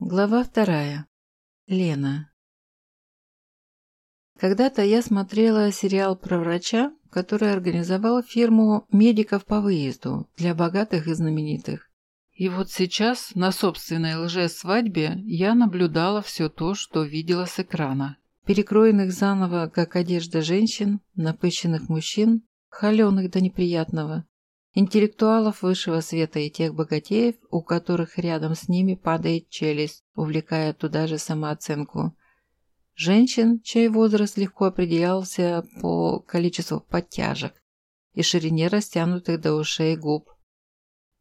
Глава вторая. Лена. Когда-то я смотрела сериал про врача, который организовал фирму медиков по выезду для богатых и знаменитых. И вот сейчас на собственной лже-свадьбе я наблюдала все то, что видела с экрана. Перекроенных заново, как одежда женщин, напыщенных мужчин, холеных до неприятного, интеллектуалов высшего света и тех богатеев, у которых рядом с ними падает челюсть, увлекая туда же самооценку. Женщин, чей возраст легко определялся по количеству подтяжек и ширине растянутых до ушей губ.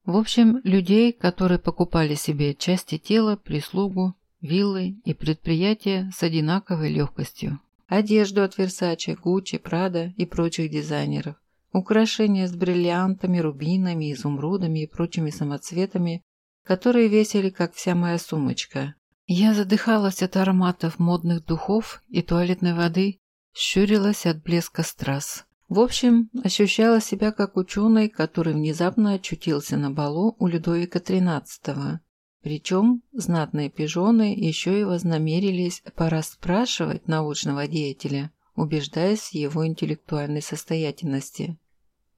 В общем, людей, которые покупали себе части тела, прислугу, виллы и предприятия с одинаковой легкостью. Одежду от Versace, Gucci, Prada и прочих дизайнеров украшения с бриллиантами, рубинами, изумрудами и прочими самоцветами, которые весили, как вся моя сумочка. Я задыхалась от ароматов модных духов и туалетной воды, щурилась от блеска страз. В общем, ощущала себя как ученый, который внезапно очутился на балу у Людовика XIII. Причем знатные пижоны еще и вознамерились порасспрашивать научного деятеля, убеждаясь в его интеллектуальной состоятельности.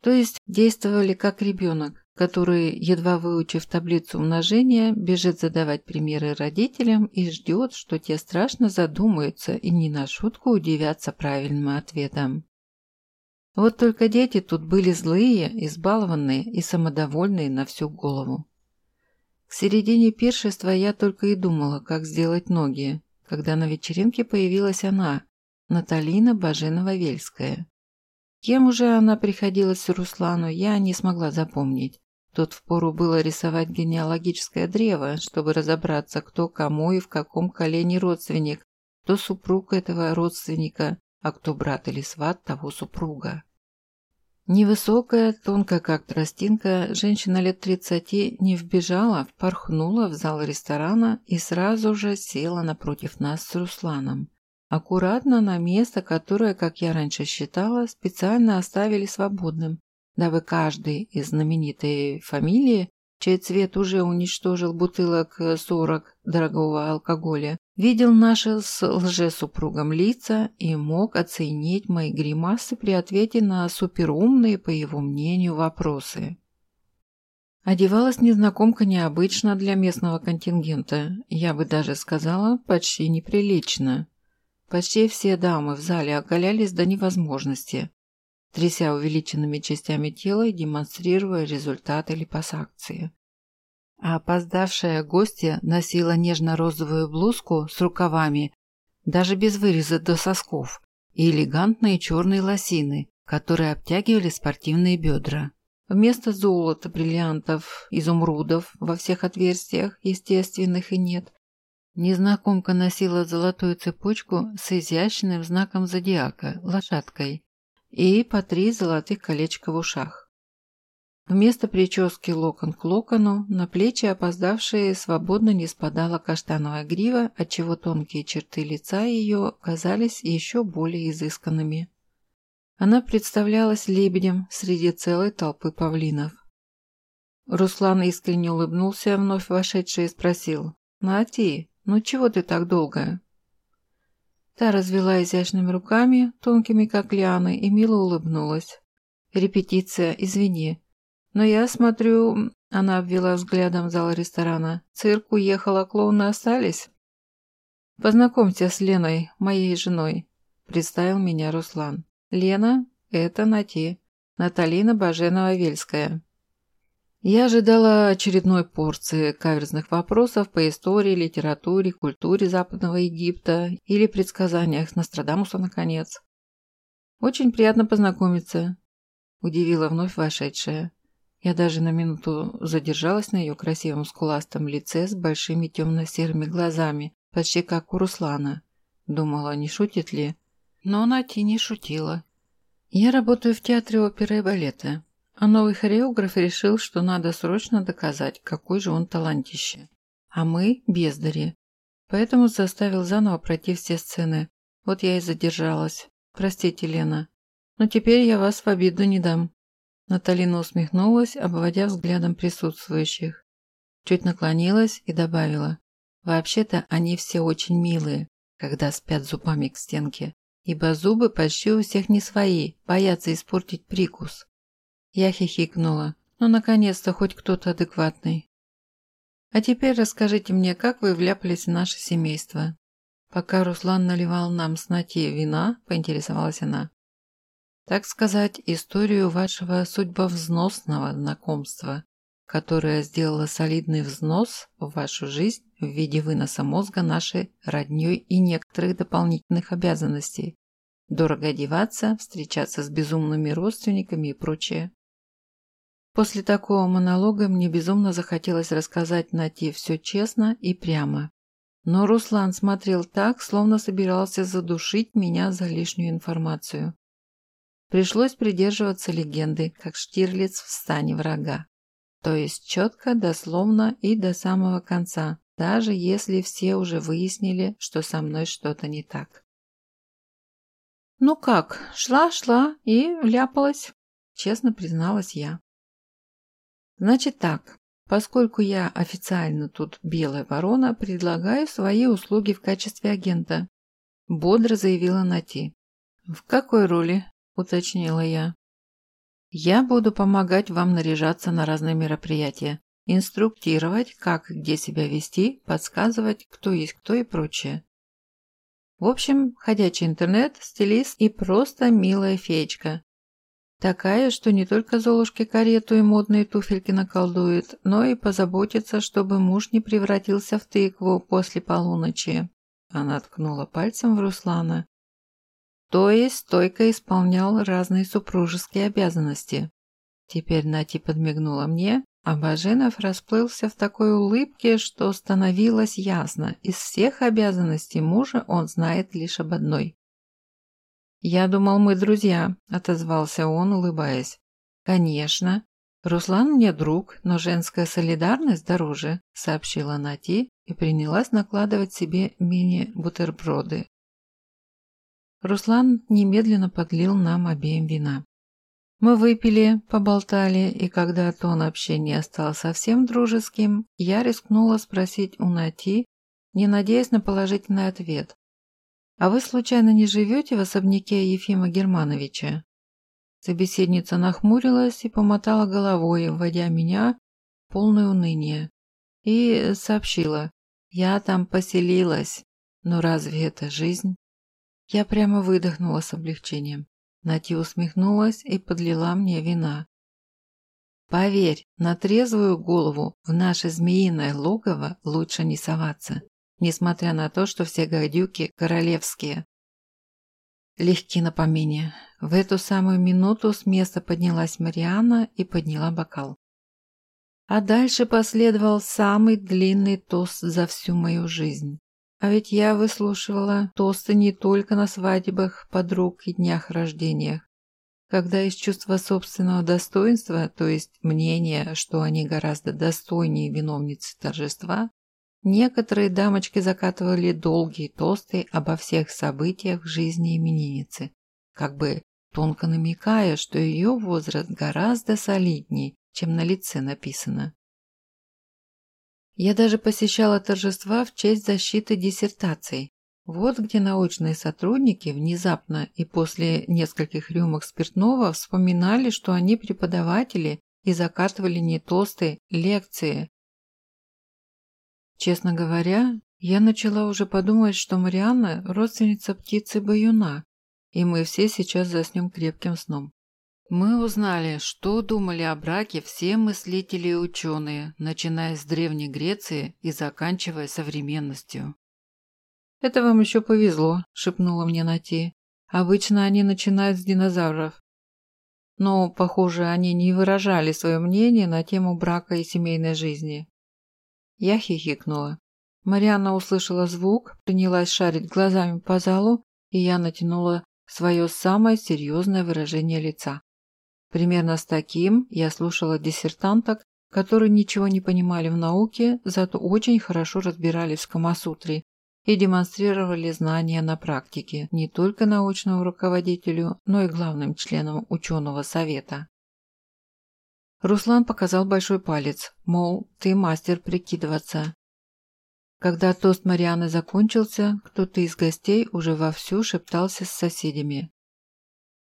То есть действовали как ребенок, который, едва выучив таблицу умножения, бежит задавать примеры родителям и ждет, что те страшно задумаются и не на шутку удивятся правильным ответам. Вот только дети тут были злые, избалованные и самодовольные на всю голову. К середине пиршества я только и думала, как сделать ноги, когда на вечеринке появилась она, Наталина Баженова-Вельская. Кем уже она приходилась Руслану, я не смогла запомнить. Тут впору было рисовать генеалогическое древо, чтобы разобраться, кто кому и в каком колене родственник, кто супруг этого родственника, а кто брат или сват того супруга. Невысокая, тонкая как тростинка, женщина лет тридцати не вбежала, впорхнула в зал ресторана и сразу же села напротив нас с Русланом. Аккуратно на место, которое, как я раньше считала, специально оставили свободным, дабы каждый из знаменитой фамилии, чей цвет уже уничтожил бутылок 40 дорогого алкоголя, видел наши с лжесупругом лица и мог оценить мои гримасы при ответе на суперумные, по его мнению, вопросы. Одевалась незнакомка необычно для местного контингента, я бы даже сказала, почти неприлично. Почти все дамы в зале оголялись до невозможности, тряся увеличенными частями тела и демонстрируя результаты липосакции. А опоздавшая гостья носила нежно-розовую блузку с рукавами, даже без выреза до сосков, и элегантные черные лосины, которые обтягивали спортивные бедра. Вместо золота, бриллиантов, изумрудов во всех отверстиях, естественных и нет, Незнакомка носила золотую цепочку с изящным знаком зодиака, лошадкой, и по три золотых колечка в ушах. Вместо прически локон к локону на плечи опоздавшие свободно не спадала каштановая грива, отчего тонкие черты лица ее казались еще более изысканными. Она представлялась лебедем среди целой толпы павлинов. Руслан искренне улыбнулся вновь вошедшей и спросил «Нати, «Ну чего ты так долго?» Та развела изящными руками, тонкими как лианы, и мило улыбнулась. «Репетиция, извини. Но я смотрю...» Она обвела взглядом зал ресторана. «Цирк уехал, а клоуны остались?» «Познакомься с Леной, моей женой», – представил меня Руслан. «Лена – это Нати, Наталина Баженова-Вельская». Я ожидала очередной порции каверзных вопросов по истории, литературе, культуре Западного Египта или предсказаниях Нострадамуса, наконец. «Очень приятно познакомиться», – удивила вновь вошедшая. Я даже на минуту задержалась на ее красивом скуластом лице с большими темно-серыми глазами, почти как у Руслана. Думала, не шутит ли? Но Нати не шутила. «Я работаю в театре оперы и балета», а новый хореограф решил, что надо срочно доказать, какой же он талантище. А мы – бездари. Поэтому заставил заново пройти все сцены. Вот я и задержалась. Простите, Лена. Но теперь я вас в обиду не дам. Наталина усмехнулась, обводя взглядом присутствующих. Чуть наклонилась и добавила. Вообще-то они все очень милые, когда спят зубами к стенке, ибо зубы почти у всех не свои, боятся испортить прикус. Я хихикнула. Ну, наконец-то хоть кто-то адекватный. А теперь расскажите мне, как вы вляпались в наше семейство. Пока Руслан наливал нам с Нати вина, поинтересовалась она. Так сказать, историю вашего судьбовзносного знакомства, которое сделало солидный взнос в вашу жизнь в виде выноса мозга нашей роднёй и некоторых дополнительных обязанностей. Дорого одеваться, встречаться с безумными родственниками и прочее. После такого монолога мне безумно захотелось рассказать Нати все честно и прямо. Но Руслан смотрел так, словно собирался задушить меня за лишнюю информацию. Пришлось придерживаться легенды, как Штирлиц в стане врага. То есть четко, дословно и до самого конца, даже если все уже выяснили, что со мной что-то не так. «Ну как, шла-шла и вляпалась», – честно призналась я. «Значит так, поскольку я официально тут белая ворона, предлагаю свои услуги в качестве агента», – бодро заявила Нати. «В какой роли?» – уточнила я. «Я буду помогать вам наряжаться на разные мероприятия, инструктировать, как где себя вести, подсказывать, кто есть кто и прочее. В общем, ходячий интернет, стилист и просто милая феечка. Такая, что не только Золушке карету и модные туфельки наколдует, но и позаботится, чтобы муж не превратился в тыкву после полуночи. Она ткнула пальцем в Руслана. То есть стойко исполнял разные супружеские обязанности. Теперь Нати подмигнула мне, а Баженов расплылся в такой улыбке, что становилось ясно, из всех обязанностей мужа он знает лишь об одной. «Я думал, мы друзья», – отозвался он, улыбаясь. «Конечно. Руслан мне друг, но женская солидарность дороже», – сообщила Нати и принялась накладывать себе мини-бутерброды. Руслан немедленно подлил нам обеим вина. Мы выпили, поболтали, и когда тон общения стал совсем дружеским, я рискнула спросить у Нати, не надеясь на положительный ответ. «А вы случайно не живете в особняке Ефима Германовича?» Собеседница нахмурилась и помотала головой, вводя меня в полное уныние. И сообщила, «Я там поселилась, но разве это жизнь?» Я прямо выдохнула с облегчением. Нати усмехнулась и подлила мне вина. Поверь, на трезвую голову в наше змеиное логово лучше не соваться, несмотря на то, что все гадюки королевские. Легки на помине. В эту самую минуту с места поднялась Марианна и подняла бокал. А дальше последовал самый длинный тост за всю мою жизнь. А ведь я выслушивала тосты не только на свадьбах, подруг и днях рождениях. Когда из чувства собственного достоинства, то есть мнения, что они гораздо достойнее виновницы торжества, некоторые дамочки закатывали долгие тосты обо всех событиях в жизни именинницы, как бы тонко намекая, что ее возраст гораздо солиднее, чем на лице написано. Я даже посещала торжества в честь защиты диссертаций. Вот где научные сотрудники внезапно и после нескольких рюмок спиртного вспоминали, что они преподаватели и закатывали не тосты, лекции. Честно говоря, я начала уже подумать, что Марианна – родственница птицы Баюна, и мы все сейчас заснем крепким сном. Мы узнали, что думали о браке все мыслители и ученые, начиная с Древней Греции и заканчивая современностью. «Это вам еще повезло», – шепнула мне Нати. «Обычно они начинают с динозавров». Но, похоже, они не выражали свое мнение на тему брака и семейной жизни. Я хихикнула. Марианна услышала звук, принялась шарить глазами по залу, и я натянула свое самое серьезное выражение лица. Примерно с таким я слушала диссертанток, которые ничего не понимали в науке, зато очень хорошо разбирались в Камасутре и демонстрировали знания на практике не только научному руководителю, но и главным членам ученого совета. Руслан показал большой палец, мол, ты мастер прикидываться. Когда тост Марианы закончился, кто-то из гостей уже вовсю шептался с соседями.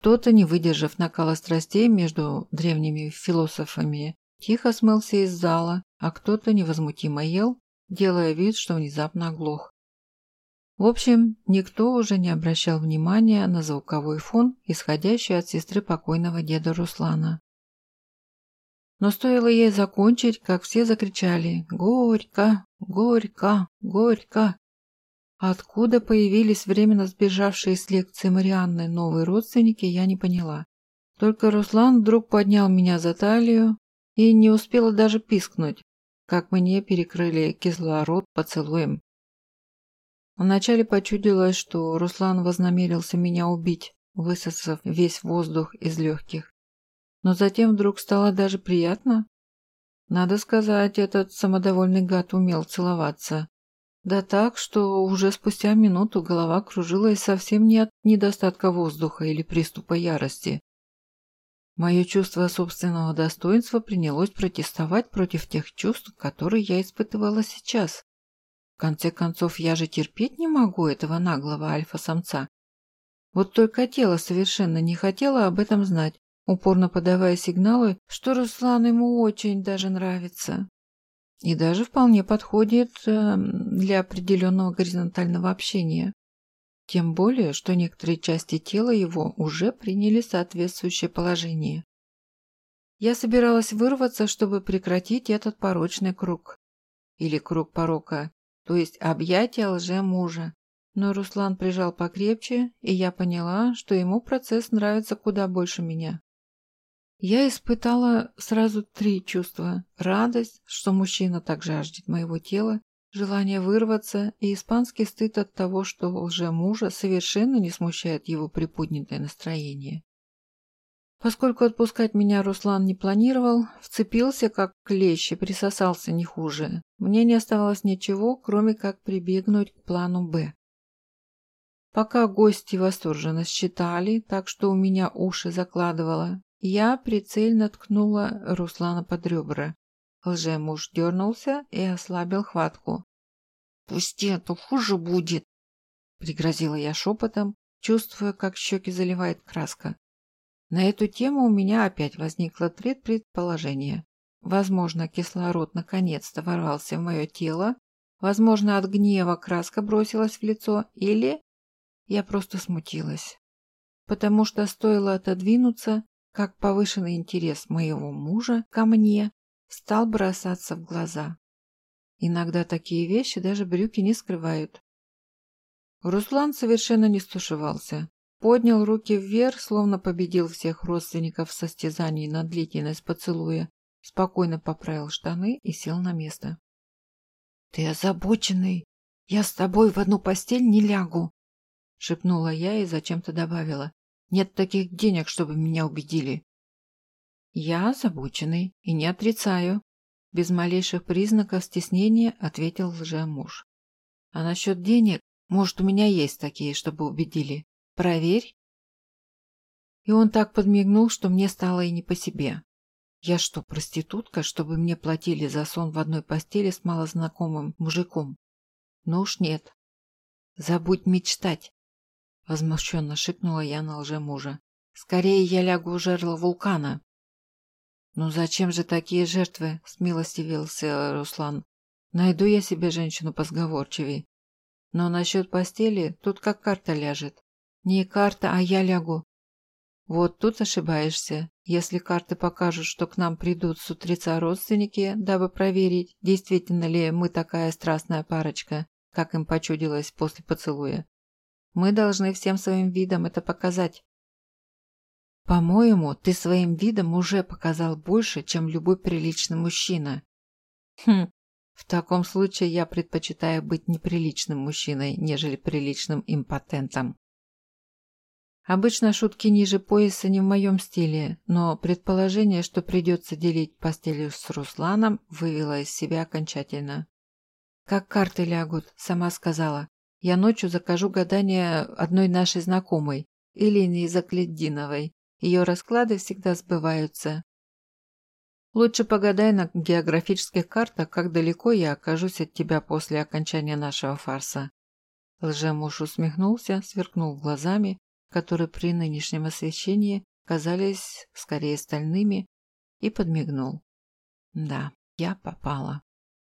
Кто-то, не выдержав накала страстей между древними философами, тихо смылся из зала, а кто-то невозмутимо ел, делая вид, что внезапно оглох. В общем, никто уже не обращал внимания на звуковой фон, исходящий от сестры покойного деда Руслана. Но стоило ей закончить, как все закричали «Горько! Горько! Горько!». Откуда появились временно сбежавшие с лекции Марианны новые родственники, я не поняла. Только Руслан вдруг поднял меня за талию и не успела даже пискнуть, как мне перекрыли кислород поцелуем. Вначале почудилось, что Руслан вознамерился меня убить, высосав весь воздух из легких. Но затем вдруг стало даже приятно. Надо сказать, этот самодовольный гад умел целоваться. Да так, что уже спустя минуту голова кружилась совсем не от недостатка воздуха или приступа ярости. Мое чувство собственного достоинства принялось протестовать против тех чувств, которые я испытывала сейчас. В конце концов, я же терпеть не могу этого наглого альфа-самца. Вот только тело совершенно не хотело об этом знать, упорно подавая сигналы, что Руслан ему очень даже нравится. И даже вполне подходит э, для определенного горизонтального общения. Тем более, что некоторые части тела его уже приняли соответствующее положение. Я собиралась вырваться, чтобы прекратить этот порочный круг. Или круг порока, то есть объятия лже-мужа. Но Руслан прижал покрепче, и я поняла, что ему процесс нравится куда больше меня. Я испытала сразу три чувства. Радость, что мужчина так жаждет моего тела, желание вырваться и испанский стыд от того, что лже-мужа совершенно не смущает его приподнятое настроение. Поскольку отпускать меня Руслан не планировал, вцепился как клещ и присосался не хуже, мне не оставалось ничего, кроме как прибегнуть к плану «Б». Пока гости восторженно считали, так что у меня уши закладывало, я прицельно ткнула Руслана под ребра. Лже-муж дернулся и ослабил хватку. «Пусти, а то хуже будет!» Пригрозила я шепотом, чувствуя, как щеки заливает краска. На эту тему у меня опять возникло три предположения. Возможно, кислород наконец-то ворвался в мое тело, возможно, от гнева краска бросилась в лицо, или я просто смутилась. Потому что стоило отодвинуться, как повышенный интерес моего мужа ко мне стал бросаться в глаза. Иногда такие вещи даже брюки не скрывают. Руслан совершенно не стушевался. Поднял руки вверх, словно победил всех родственников в состязании на длительность поцелуя, спокойно поправил штаны и сел на место. «Ты озабоченный! Я с тобой в одну постель не лягу!» шепнула я и зачем-то добавила. Нет таких денег, чтобы меня убедили. Я озабоченный и не отрицаю. Без малейших признаков стеснения ответил лжемуж. А насчет денег, может, у меня есть такие, чтобы убедили. Проверь. И он так подмигнул, что мне стало и не по себе. Я что, проститутка, чтобы мне платили за сон в одной постели с малознакомым мужиком? Ну уж нет. Забудь мечтать. Возмущенно шикнула я на лжемужа. «Скорее я лягу в жерло вулкана!» «Ну зачем же такие жертвы?» – смилостивился Руслан. «Найду я себе женщину позговорчивей. Но насчет постели тут как карта ляжет. Не карта, а я лягу. Вот тут ошибаешься. Если карты покажут, что к нам придут с утреца родственники, дабы проверить, действительно ли мы такая страстная парочка, как им почудилось после поцелуя, мы должны всем своим видом это показать. По-моему, ты своим видом уже показал больше, чем любой приличный мужчина. Хм, в таком случае я предпочитаю быть неприличным мужчиной, нежели приличным импотентом. Обычно шутки ниже пояса не в моем стиле, но предположение, что придется делить постелью с Русланом, вывело из себя окончательно. «Как карты лягут», — сама сказала. Я ночью закажу гадание одной нашей знакомой, Елене Закледдиновой. Ее расклады всегда сбываются. Лучше погадай на географических картах, как далеко я окажусь от тебя после окончания нашего фарса». Лжемуж усмехнулся, сверкнул глазами, которые при нынешнем освещении казались скорее стальными, и подмигнул. «Да, я попала».